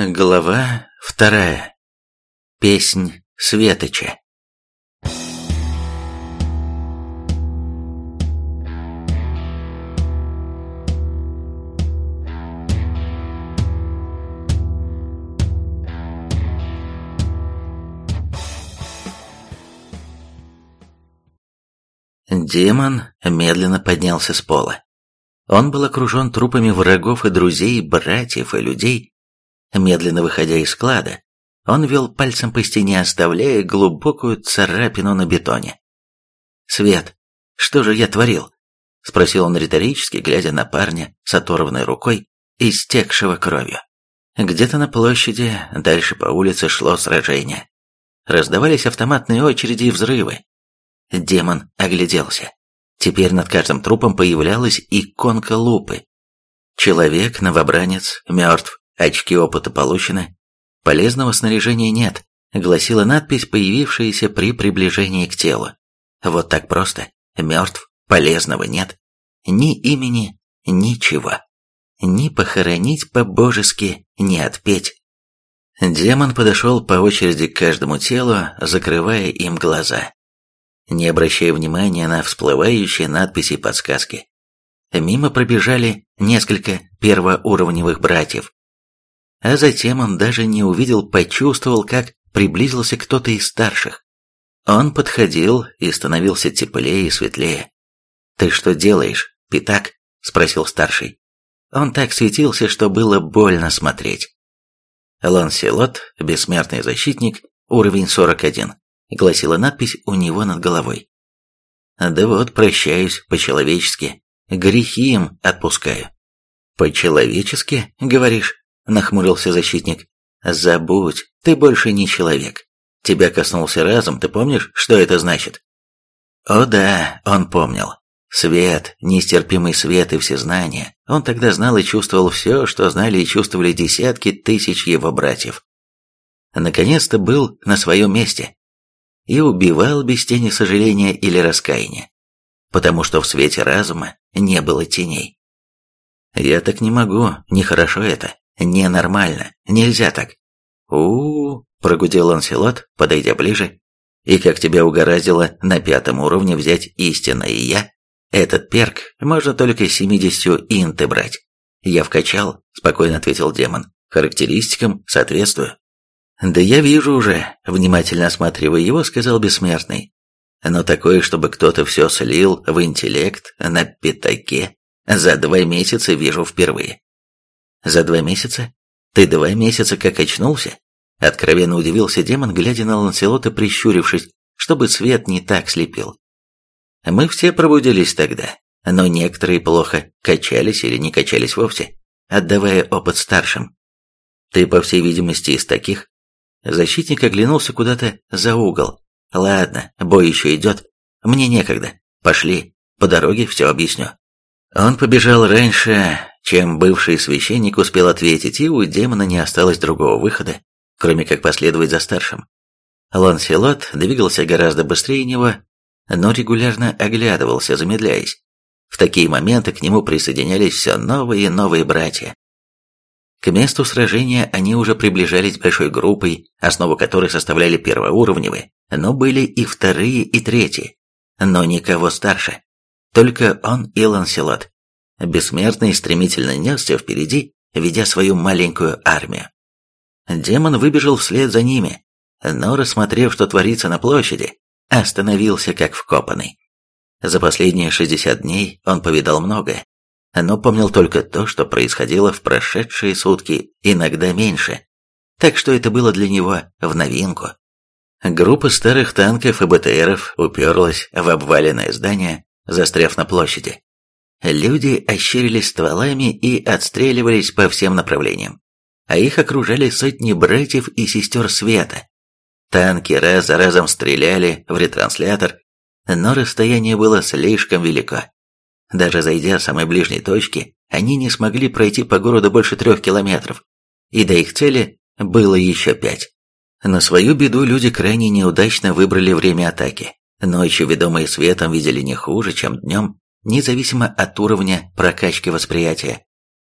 Глава вторая. Песнь Светоча. Демон медленно поднялся с пола. Он был окружен трупами врагов и друзей, братьев и людей, Медленно выходя из склада, он вел пальцем по стене, оставляя глубокую царапину на бетоне. «Свет, что же я творил?» — спросил он риторически, глядя на парня с оторванной рукой, истекшего кровью. Где-то на площади, дальше по улице шло сражение. Раздавались автоматные очереди и взрывы. Демон огляделся. Теперь над каждым трупом появлялась иконка лупы. Человек, новобранец, мертв. Очки опыта получены. Полезного снаряжения нет, гласила надпись, появившаяся при приближении к телу. Вот так просто. Мертв, полезного нет. Ни имени, ничего. Ни похоронить по-божески, ни отпеть. Демон подошел по очереди к каждому телу, закрывая им глаза, не обращая внимания на всплывающие надписи и подсказки. Мимо пробежали несколько первоуровневых братьев, а затем он даже не увидел, почувствовал, как приблизился кто-то из старших. Он подходил и становился теплее и светлее. «Ты что делаешь, пятак?» – спросил старший. Он так светился, что было больно смотреть. Ланселот, бессмертный защитник, уровень 41, гласила надпись у него над головой. Да вот, прощаюсь по-человечески, грехи им отпускаю. По-человечески, говоришь? Нахмурился защитник. «Забудь, ты больше не человек. Тебя коснулся разум, ты помнишь, что это значит?» О да, он помнил. Свет, нестерпимый свет и всезнание. Он тогда знал и чувствовал все, что знали и чувствовали десятки тысяч его братьев. Наконец-то был на своем месте. И убивал без тени сожаления или раскаяния. Потому что в свете разума не было теней. Я так не могу, нехорошо это. Ненормально. Нельзя так. у у, -у прогудел Ланселот, подойдя ближе. «И как тебя угораздило на пятом уровне взять истинное я? Этот перк можно только 70 инты брать. Я вкачал», — спокойно ответил демон. «Характеристикам соответствую». «Да я вижу уже», — внимательно осматривая его, сказал бессмертный. «Но такое, чтобы кто-то все слил в интеллект на пятаке, за два месяца вижу впервые. За два месяца? Ты два месяца как очнулся? Откровенно удивился демон, глядя на Ланселота, прищурившись, чтобы свет не так слепил. Мы все пробудились тогда, но некоторые плохо качались или не качались вовсе, отдавая опыт старшим. Ты, по всей видимости, из таких. Защитник оглянулся куда-то за угол. Ладно, бой еще идет. Мне некогда. Пошли, по дороге все объясню. Он побежал раньше, чем бывший священник успел ответить, и у демона не осталось другого выхода, кроме как последовать за старшим. Ланселот двигался гораздо быстрее него, но регулярно оглядывался, замедляясь. В такие моменты к нему присоединялись все новые и новые братья. К месту сражения они уже приближались большой группой, основу которой составляли первоуровневые, но были и вторые, и третьи, но никого старше. Только он и Ланселот. Бессмертный стремительно несся впереди, ведя свою маленькую армию. Демон выбежал вслед за ними, но, рассмотрев, что творится на площади, остановился как вкопанный. За последние 60 дней он повидал многое, но помнил только то, что происходило в прошедшие сутки, иногда меньше, так что это было для него в новинку. Группа старых танков и БТРов уперлась в обваленное здание, застряв на площади. Люди ощерились стволами и отстреливались по всем направлениям, а их окружали сотни братьев и сестер света. Танки раз за разом стреляли в ретранслятор, но расстояние было слишком велико. Даже зайдя с самой ближней точки, они не смогли пройти по городу больше трех километров, и до их цели было еще пять. На свою беду люди крайне неудачно выбрали время атаки. Ночью, ведомые светом, видели не хуже, чем днем, независимо от уровня прокачки восприятия.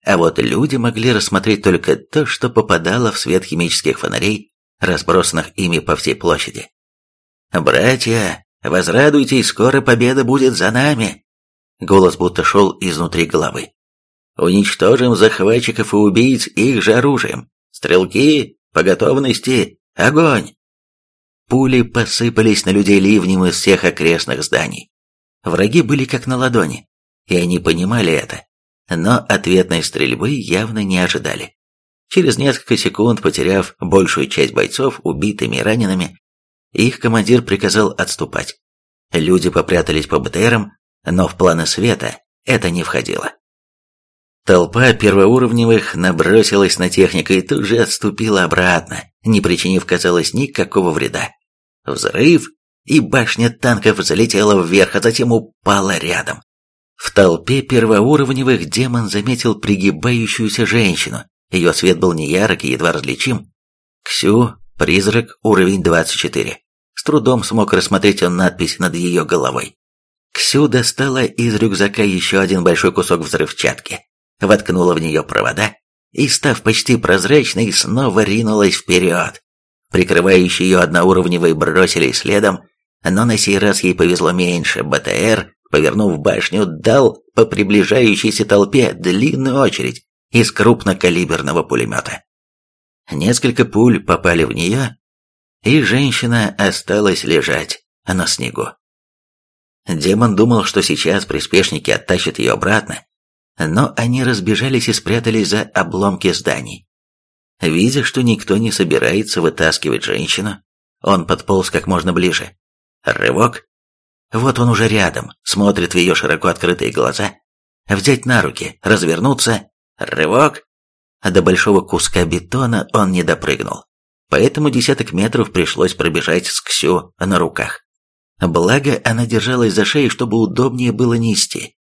а вот люди могли рассмотреть только то, что попадало в свет химических фонарей, разбросанных ими по всей площади. «Братья, возрадуйтесь, скоро победа будет за нами!» Голос будто шел изнутри головы. «Уничтожим захватчиков и убийц их же оружием! Стрелки, по готовности, огонь!» Пули посыпались на людей ливнем из всех окрестных зданий. Враги были как на ладони, и они понимали это, но ответной стрельбы явно не ожидали. Через несколько секунд, потеряв большую часть бойцов убитыми и ранеными, их командир приказал отступать. Люди попрятались по БТРам, но в планы света это не входило. Толпа первоуровневых набросилась на технику и тут же отступила обратно, не причинив, казалось, никакого вреда. Взрыв, и башня танков залетела вверх, а затем упала рядом. В толпе первоуровневых демон заметил пригибающуюся женщину. Ее свет был неярок и едва различим. Ксю, призрак, уровень 24. С трудом смог рассмотреть он надпись над ее головой. Ксю достала из рюкзака еще один большой кусок взрывчатки, воткнула в нее провода и, став почти прозрачной, снова ринулась вперед. Прикрывающие ее одноуровневые бросились следом, но на сей раз ей повезло меньше. БТР повернув башню, дал по приближающейся толпе длинную очередь из крупнокалиберного пулемета. Несколько пуль попали в нее, и женщина осталась лежать на снегу. Демон думал, что сейчас приспешники оттащат ее обратно, но они разбежались и спрятались за обломки зданий. Видя, что никто не собирается вытаскивать женщину, он подполз как можно ближе. Рывок, вот он уже рядом, смотрит в ее широко открытые глаза. Взять на руки, развернуться, рывок. А до большого куска бетона он не допрыгнул. Поэтому десяток метров пришлось пробежать с Ксю на руках. Благо, она держалась за шею, чтобы удобнее было нести.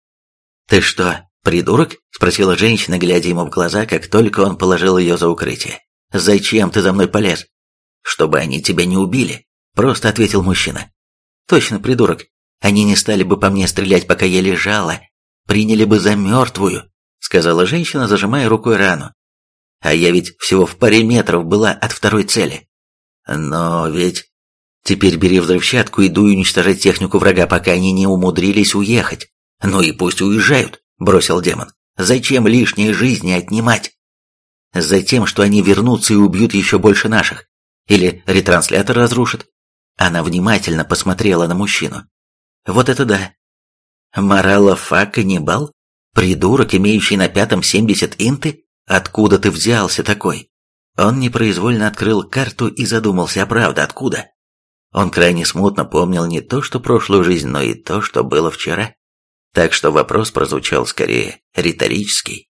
«Ты что, придурок?» – спросила женщина, глядя ему в глаза, как только он положил ее за укрытие. «Зачем ты за мной полез?» «Чтобы они тебя не убили», – просто ответил мужчина. «Точно, придурок. Они не стали бы по мне стрелять, пока я лежала, приняли бы за мертвую», — сказала женщина, зажимая рукой рану. «А я ведь всего в паре метров была от второй цели». «Но ведь...» «Теперь бери взрывчатку и дуй уничтожать технику врага, пока они не умудрились уехать». «Ну и пусть уезжают», — бросил демон. «Зачем лишние жизни отнимать?» «Затем, что они вернутся и убьют еще больше наших. Или ретранслятор разрушат». Она внимательно посмотрела на мужчину. Вот это да. Моралофа каннибал? Придурок, имеющий на пятом семьдесят инты? Откуда ты взялся такой? Он непроизвольно открыл карту и задумался, а правда, откуда? Он крайне смутно помнил не то, что прошлую жизнь, но и то, что было вчера. Так что вопрос прозвучал скорее риторический.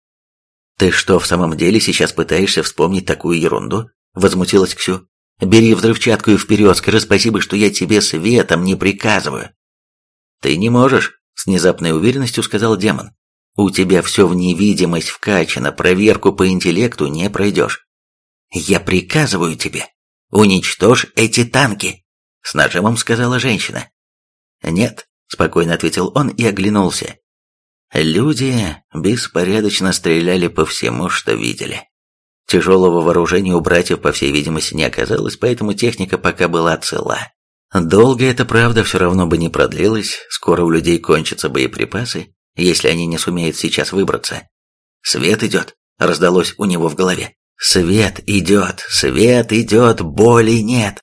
«Ты что, в самом деле сейчас пытаешься вспомнить такую ерунду?» – возмутилась Ксю. «Бери взрывчатку и вперед, скажи спасибо, что я тебе светом не приказываю». «Ты не можешь», — с внезапной уверенностью сказал демон. «У тебя все в невидимость вкачано, проверку по интеллекту не пройдешь». «Я приказываю тебе, уничтожь эти танки», — с нажимом сказала женщина. «Нет», — спокойно ответил он и оглянулся. Люди беспорядочно стреляли по всему, что видели. Тяжелого вооружения у братьев, по всей видимости, не оказалось, поэтому техника пока была цела. Долго эта правда все равно бы не продлилась, скоро у людей кончатся боеприпасы, если они не сумеют сейчас выбраться. «Свет идет», — раздалось у него в голове. «Свет идет, свет идет, боли нет».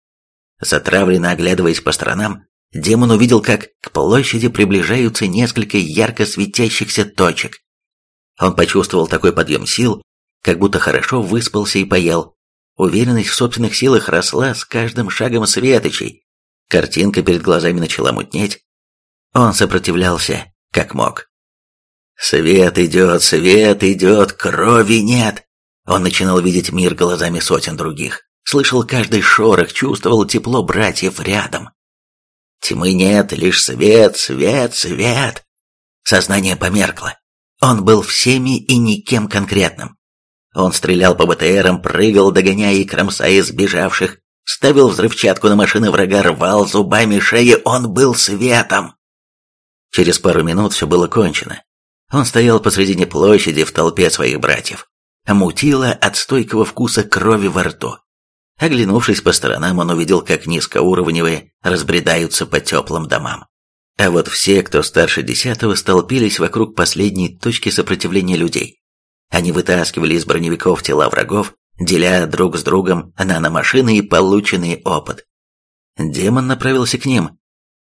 Затравленно оглядываясь по сторонам, демон увидел, как к площади приближаются несколько ярко светящихся точек. Он почувствовал такой подъем сил, как будто хорошо выспался и поел. Уверенность в собственных силах росла с каждым шагом светочей, Картинка перед глазами начала мутнеть. Он сопротивлялся, как мог. «Свет идет, свет идет, крови нет!» Он начинал видеть мир глазами сотен других. Слышал каждый шорох, чувствовал тепло братьев рядом. Тьмы нет, лишь свет, свет, свет. Сознание померкло. Он был всеми и никем конкретным. Он стрелял по БТРам, прыгал, догоняя и кромсая сбежавших, ставил взрывчатку на машины врага, рвал зубами шеи, он был светом. Через пару минут все было кончено. Он стоял посредине площади в толпе своих братьев. Мутило от стойкого вкуса крови во рту. Оглянувшись по сторонам, он увидел, как низкоуровневые разбредаются по теплым домам. А вот все, кто старше десятого, столпились вокруг последней точки сопротивления людей. Они вытаскивали из броневиков тела врагов, деля друг с другом наномашины и полученный опыт. Демон направился к ним.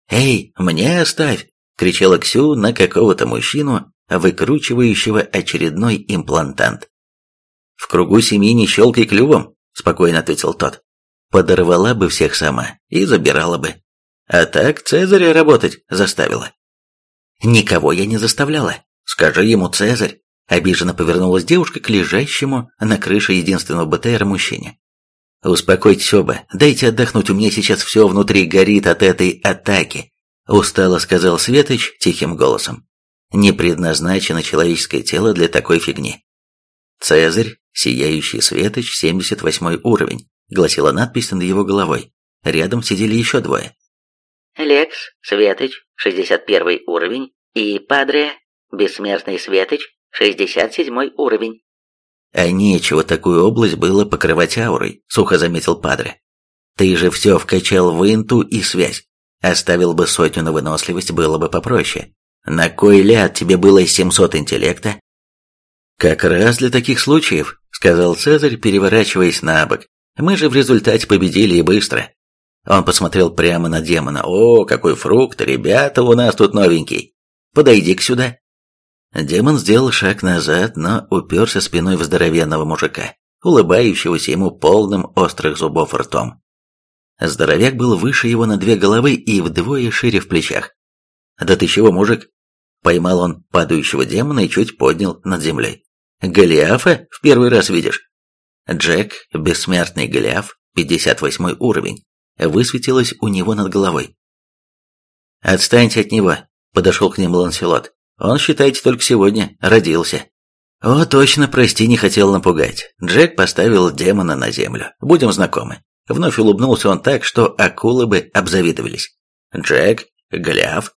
«Эй, мне оставь!» — кричала Ксю на какого-то мужчину, выкручивающего очередной имплантант. «В кругу семьи не щелкай клювом», — спокойно ответил тот. «Подорвала бы всех сама и забирала бы. А так Цезаря работать заставила». «Никого я не заставляла. Скажи ему, Цезарь». Обиженно повернулась девушка к лежащему на крыше единственного БТРа мужчине. «Успокойтесь оба, дайте отдохнуть, у меня сейчас все внутри горит от этой атаки», устало сказал Светоч тихим голосом. «Не предназначено человеческое тело для такой фигни». «Цезарь, сияющий Светоч, 78 уровень», гласила надпись над его головой. Рядом сидели еще двое. «Лекс, Светоч, 61 уровень, и Падре, бессмертный Светоч, 67 уровень». «А нечего такую область было покрывать аурой», — сухо заметил Падре. «Ты же все вкачал в инту и связь. Оставил бы сотню на выносливость, было бы попроще. На кой ляд тебе было 700 интеллекта?» «Как раз для таких случаев», — сказал Цезарь, переворачиваясь на бок. «Мы же в результате победили и быстро». Он посмотрел прямо на демона. «О, какой фрукт! Ребята, у нас тут новенький! Подойди-ка сюда!» Демон сделал шаг назад, но уперся спиной в здоровенного мужика, улыбающегося ему полным острых зубов ртом. Здоровяк был выше его на две головы и вдвое шире в плечах. «Да ты чего, мужик?» Поймал он падающего демона и чуть поднял над землей. «Голиафа в первый раз видишь?» Джек, бессмертный Голиаф, 58 уровень, высветилось у него над головой. «Отстаньте от него», — подошел к ним Ланселот. Он, считайте, только сегодня родился. О, точно, прости, не хотел напугать. Джек поставил демона на землю. Будем знакомы. Вновь улыбнулся он так, что акулы бы обзавидовались. Джек, Гляв.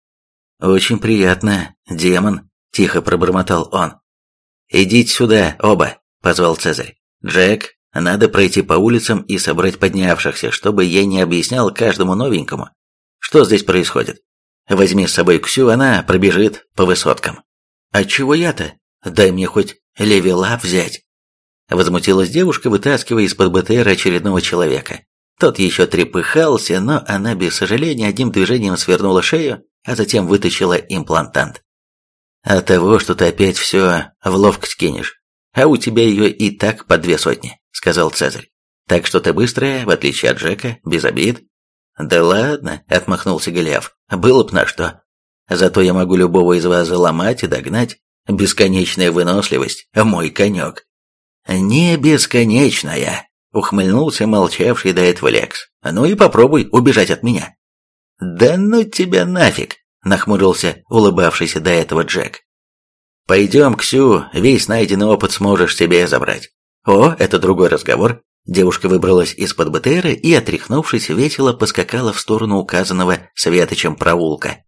Очень приятно, демон, тихо пробормотал он. Идите сюда, оба, позвал Цезарь. Джек, надо пройти по улицам и собрать поднявшихся, чтобы я не объяснял каждому новенькому, что здесь происходит. Возьми с собой Ксю, она пробежит по высоткам. А чего я-то? Дай мне хоть левела взять. Возмутилась девушка, вытаскивая из-под БТР очередного человека. Тот еще трепыхался, но она без сожаления одним движением свернула шею, а затем вытащила имплантант. От того, что ты опять все в ловкость кинешь, а у тебя ее и так по две сотни, сказал Цезарь. Так что ты быстрая, в отличие от Джека, без обид. «Да ладно», — отмахнулся Голиаф, — «было б на что. Зато я могу любого из вас заломать и догнать. Бесконечная выносливость — мой конек». «Не бесконечная», — ухмыльнулся молчавший до этого Лекс. «Ну и попробуй убежать от меня». «Да ну тебя нафиг», — нахмурился улыбавшийся до этого Джек. «Пойдем, Ксю, весь найденный опыт сможешь себе забрать». «О, это другой разговор. Девушка выбралась из-под БТРа и, отряхнувшись, весело поскакала в сторону указанного Светочем проулка.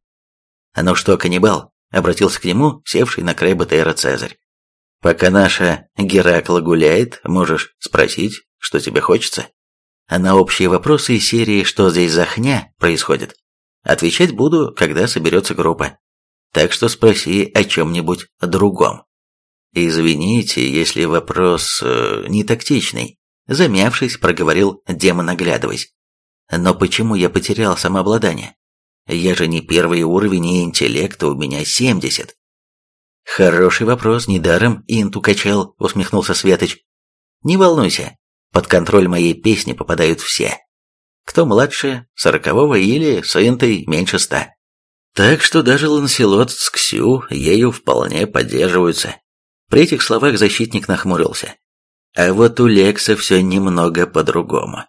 «Ну что, каннибал?» — обратился к нему, севший на край БТРа Цезарь. «Пока наша Геракла гуляет, можешь спросить, что тебе хочется?» А на общие вопросы из серии «Что здесь за хня?» происходит? Отвечать буду, когда соберется группа. Так что спроси о чем-нибудь другом. Извините, если вопрос э, не тактичный. Замявшись, проговорил демон, оглядываясь. Но почему я потерял самообладание? Я же не первый уровень, и интеллекта у меня семьдесят. Хороший вопрос, недаром инту качал, усмехнулся Светоч. Не волнуйся, под контроль моей песни попадают все. Кто младше сорокового или с интой меньше ста. Так что даже Ланселот с Ксю ею вполне поддерживаются. При этих словах защитник нахмурился. А вот у Лекса все немного по-другому.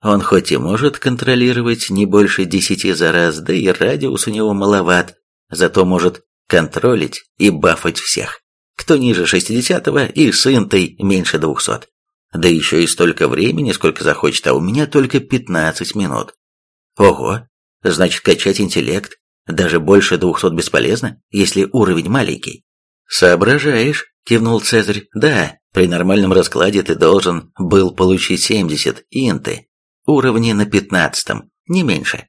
Он хоть и может контролировать не больше десяти за раз, да и радиус у него маловат, зато может контролить и бафать всех, кто ниже шестидесятого и с интой меньше двухсот. Да еще и столько времени, сколько захочет, а у меня только пятнадцать минут. Ого, значит качать интеллект даже больше двухсот бесполезно, если уровень маленький. «Соображаешь», — кивнул Цезарь. «Да, при нормальном раскладе ты должен был получить 70 инты, уровни на пятнадцатом, не меньше.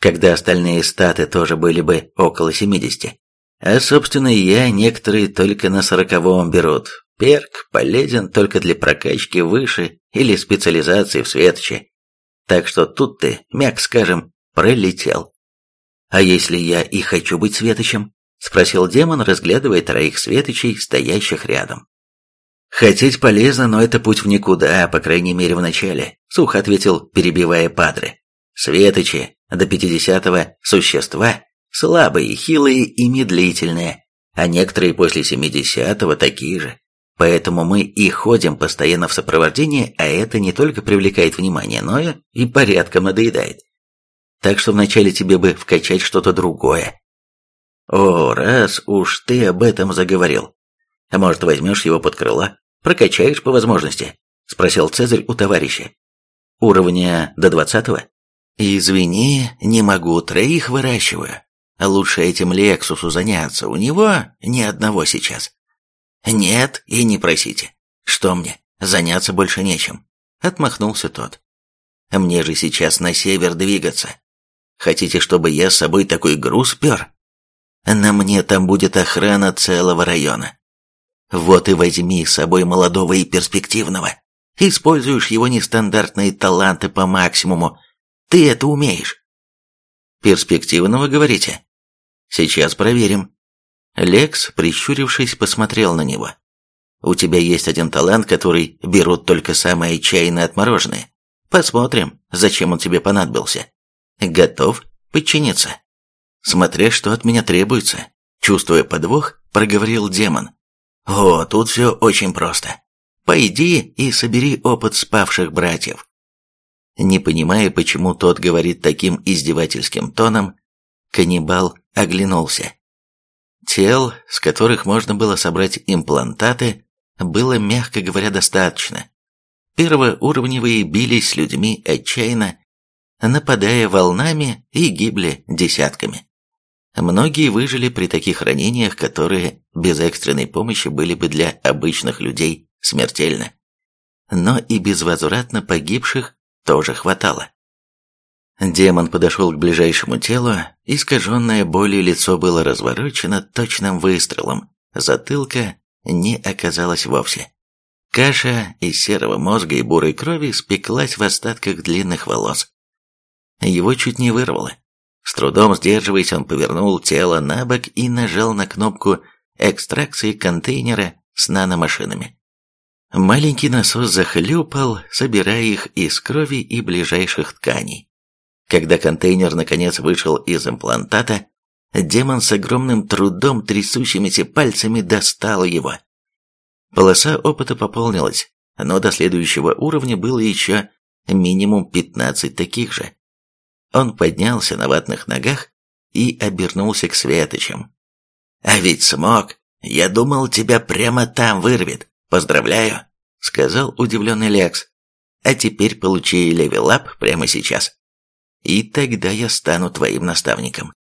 Когда остальные статы тоже были бы около 70. А, собственно, я некоторые только на сороковом берут. Перк полезен только для прокачки выше или специализации в светоче. Так что тут ты, мяг скажем, пролетел. А если я и хочу быть светочем? Спросил демон, разглядывая троих светочей, стоящих рядом. «Хотеть полезно, но это путь в никуда, по крайней мере в начале», — сухо ответил, перебивая Падре. «Светочи до пятидесятого существа слабые, хилые и медлительные, а некоторые после семидесятого такие же. Поэтому мы и ходим постоянно в сопровождении, а это не только привлекает внимание, но и порядком надоедает. Так что вначале тебе бы вкачать что-то другое. О, раз уж ты об этом заговорил. А может, возьмешь его под крыло? Прокачаешь по возможности?» – спросил Цезарь у товарища. «Уровня до двадцатого?» «Извини, не могу, троих выращиваю. Лучше этим Лексусу заняться, у него ни одного сейчас». «Нет, и не просите. Что мне, заняться больше нечем?» – отмахнулся тот. «Мне же сейчас на север двигаться. Хотите, чтобы я с собой такой груз пер? На мне там будет охрана целого района. Вот и возьми с собой молодого и перспективного. Используешь его нестандартные таланты по максимуму. Ты это умеешь. Перспективного, говорите? Сейчас проверим. Лекс, прищурившись, посмотрел на него. У тебя есть один талант, который берут только самые чайные отмороженные. Посмотрим, зачем он тебе понадобился. Готов подчиниться? Смотря что от меня требуется. Чувствуя подвох, проговорил демон. О, тут все очень просто. Пойди и собери опыт спавших братьев. Не понимая, почему тот говорит таким издевательским тоном, каннибал оглянулся. Тел, с которых можно было собрать имплантаты, было, мягко говоря, достаточно. Первоуровневые бились с людьми отчаянно, нападая волнами и гибли десятками. Многие выжили при таких ранениях, которые без экстренной помощи были бы для обычных людей смертельны. Но и безвозвратно погибших тоже хватало. Демон подошел к ближайшему телу, искаженное болью лицо было разворочено точным выстрелом, затылка не оказалось вовсе. Каша из серого мозга и бурой крови спеклась в остатках длинных волос. Его чуть не вырвало. С трудом сдерживаясь, он повернул тело на бок и нажал на кнопку экстракции контейнера с наномашинами. Маленький насос захлюпал, собирая их из крови и ближайших тканей. Когда контейнер наконец вышел из имплантата, демон с огромным трудом трясущимися пальцами достал его. Полоса опыта пополнилась, но до следующего уровня было еще минимум 15 таких же. Он поднялся на ватных ногах и обернулся к Светочам. «А ведь смог! Я думал, тебя прямо там вырвет! Поздравляю!» — сказал удивленный Лекс. «А теперь получи level up прямо сейчас. И тогда я стану твоим наставником».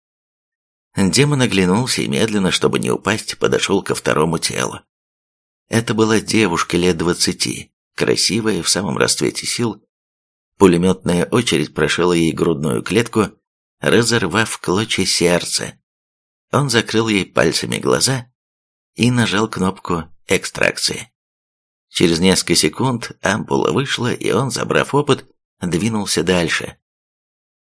Демон оглянулся и медленно, чтобы не упасть, подошел ко второму телу. Это была девушка лет двадцати, красивая, в самом расцвете сил, Пулеметная очередь прошила ей грудную клетку, разорвав клочья сердца. Он закрыл ей пальцами глаза и нажал кнопку экстракции. Через несколько секунд ампула вышла, и он, забрав опыт, двинулся дальше.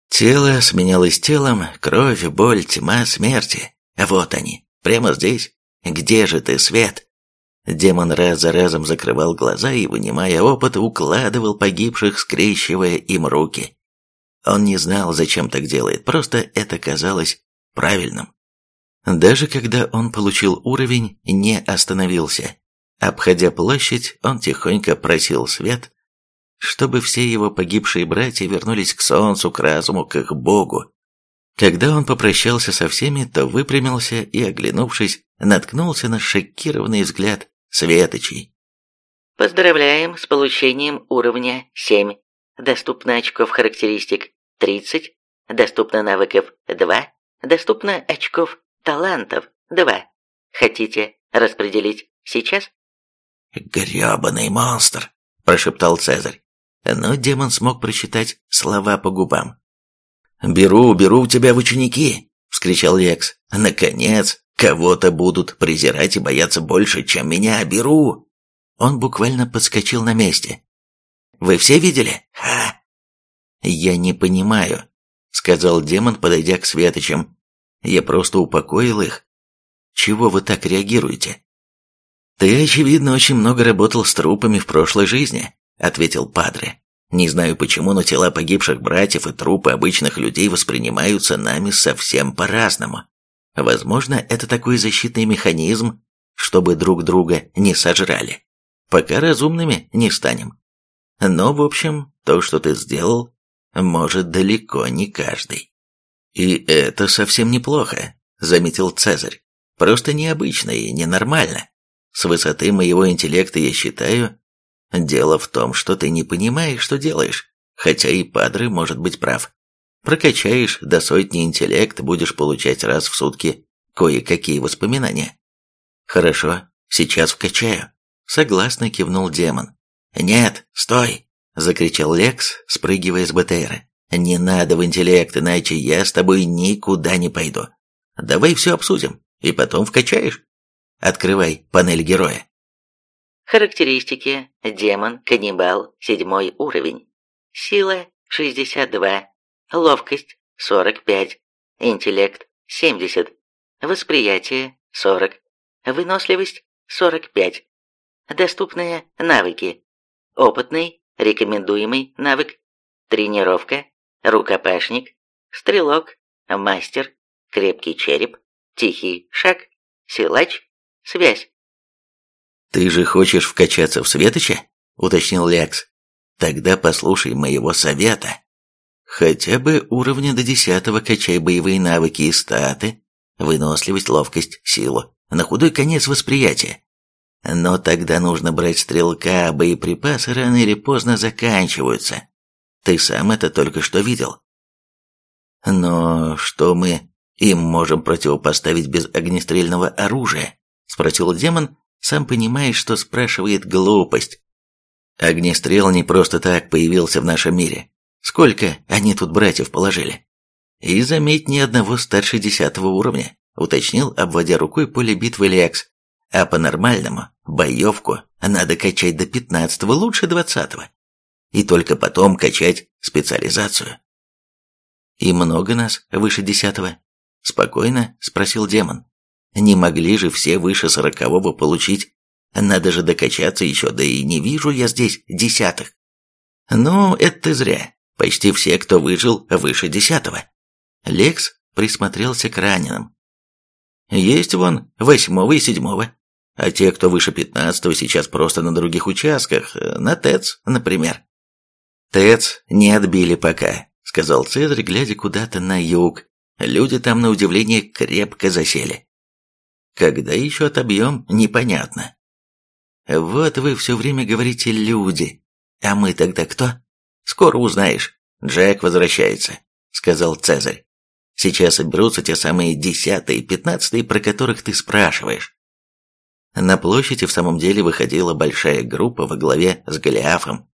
Тело сменялось телом, кровь, боль, тьма, смерти. Вот они, прямо здесь. Где же ты, Свет? Демон раз за разом закрывал глаза и, вынимая опыт, укладывал погибших, скрещивая им руки. Он не знал, зачем так делает, просто это казалось правильным. Даже когда он получил уровень, не остановился. Обходя площадь, он тихонько просил свет, чтобы все его погибшие братья вернулись к солнцу, к разуму, к их богу. Когда он попрощался со всеми, то выпрямился и, оглянувшись, наткнулся на шокированный взгляд Светочей. Поздравляем с получением уровня 7. Доступно очков характеристик 30. Доступно навыков 2. Доступно очков талантов 2. Хотите распределить сейчас?» «Грёбаный монстр!» – прошептал Цезарь. Но демон смог прочитать слова по губам. «Беру, беру у тебя в ученики!» – вскричал Лекс. «Наконец, кого-то будут презирать и бояться больше, чем меня. Беру!» Он буквально подскочил на месте. «Вы все видели? Ха!» «Я не понимаю», — сказал демон, подойдя к Светочам. «Я просто упокоил их. Чего вы так реагируете?» «Ты, очевидно, очень много работал с трупами в прошлой жизни», — ответил Падре. «Не знаю почему, но тела погибших братьев и трупы обычных людей воспринимаются нами совсем по-разному. Возможно, это такой защитный механизм, чтобы друг друга не сожрали. Пока разумными не станем. Но, в общем, то, что ты сделал, может далеко не каждый. И это совсем неплохо, заметил Цезарь. Просто необычно и ненормально. С высоты моего интеллекта я считаю, дело в том, что ты не понимаешь, что делаешь, хотя и Падре может быть прав. Прокачаешь до сотни интеллект, будешь получать раз в сутки кое-какие воспоминания. Хорошо, сейчас вкачаю. Согласно кивнул демон. Нет, стой, закричал Лекс, спрыгивая с БТРа. Не надо в интеллект, иначе я с тобой никуда не пойду. Давай все обсудим, и потом вкачаешь. Открывай панель героя. Характеристики. Демон, каннибал, седьмой уровень. Сила 62. Ловкость 45. Интеллект 70. Восприятие 40. Выносливость 45. Доступные навыки. Опытный, рекомендуемый навык. Тренировка, рукопашник, стрелок, мастер, крепкий череп, тихий шаг, силач, Связь. «Ты же хочешь вкачаться в Светоча?» — уточнил Лекс. «Тогда послушай моего совета. Хотя бы уровня до десятого качай боевые навыки и статы, выносливость, ловкость, силу, на худой конец восприятия. Но тогда нужно брать стрелка, а боеприпасы рано или поздно заканчиваются. Ты сам это только что видел. Но что мы им можем противопоставить без огнестрельного оружия? Спросил демон, сам понимая, что спрашивает глупость. Огнестрел не просто так появился в нашем мире. Сколько они тут братьев положили? И заметь, ни одного старше десятого уровня, уточнил, обводя рукой поле битвы Лекс. А по-нормальному, боевку надо качать до пятнадцатого, лучше двадцатого. И только потом качать специализацию. «И много нас выше десятого?» Спокойно спросил демон. Не могли же все выше сорокового получить. Надо же докачаться еще, да и не вижу я здесь десятых. Ну, это ты зря. Почти все, кто выжил, выше десятого. Лекс присмотрелся к раненым. Есть вон восьмого и седьмого. А те, кто выше пятнадцатого, сейчас просто на других участках, на ТЭЦ, например. ТЭЦ не отбили пока, сказал Цезарь, глядя куда-то на юг. Люди там, на удивление, крепко засели. Когда еще отобьем, непонятно. Вот вы все время говорите «люди». А мы тогда кто? Скоро узнаешь. Джек возвращается, сказал Цезарь. Сейчас соберутся те самые десятые и пятнадцатые, про которых ты спрашиваешь. На площади в самом деле выходила большая группа во главе с Голиафом.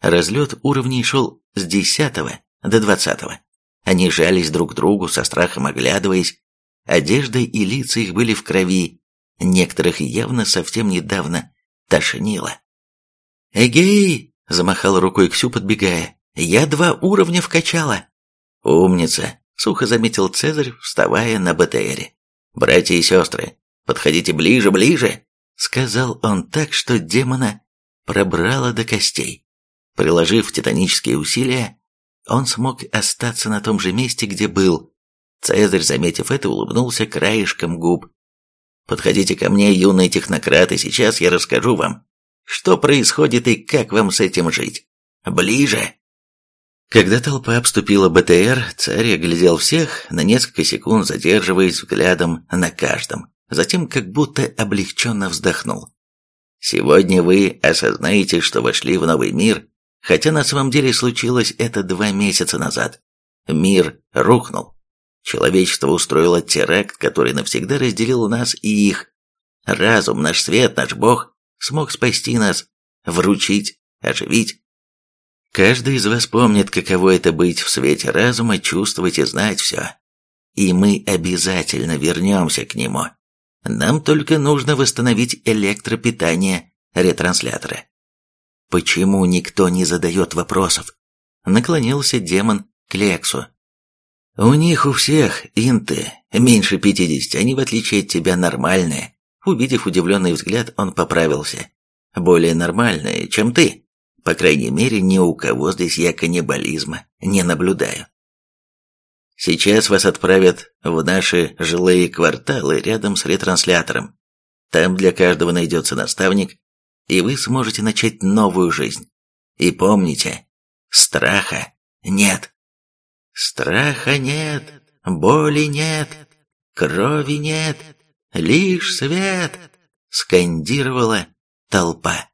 Разлет уровней шел с десятого до двадцатого. Они жались друг к другу, со страхом оглядываясь, Одежда и лица их были в крови, некоторых явно совсем недавно тошнило. «Эгей!» – замахал рукой Ксю, подбегая. «Я два уровня вкачала!» «Умница!» – сухо заметил Цезарь, вставая на БТРе. «Братья и сестры, подходите ближе, ближе!» – сказал он так, что демона пробрало до костей. Приложив титанические усилия, он смог остаться на том же месте, где был, Цезарь, заметив это, улыбнулся краешком губ. «Подходите ко мне, юные технократы, сейчас я расскажу вам, что происходит и как вам с этим жить. Ближе!» Когда толпа обступила БТР, царь оглядел всех, на несколько секунд задерживаясь взглядом на каждом, затем как будто облегченно вздохнул. «Сегодня вы осознаете, что вошли в новый мир, хотя на самом деле случилось это два месяца назад. Мир рухнул. Человечество устроило теракт, который навсегда разделил нас и их. разум, наш свет, наш Бог смог спасти нас, вручить, оживить. Каждый из вас помнит, каково это быть в свете разума, чувствовать и знать все. И мы обязательно вернемся к нему. Нам только нужно восстановить электропитание ретранслятора. Почему никто не задает вопросов? Наклонился демон к Лексу. У них у всех инты меньше пятидесяти, они в отличие от тебя нормальные. Увидев удивленный взгляд, он поправился. Более нормальные, чем ты. По крайней мере, ни у кого здесь я каннибализма не наблюдаю. Сейчас вас отправят в наши жилые кварталы рядом с ретранслятором. Там для каждого найдется наставник, и вы сможете начать новую жизнь. И помните, страха нет. Страха нет, боли нет, крови нет, лишь свет, скандировала толпа.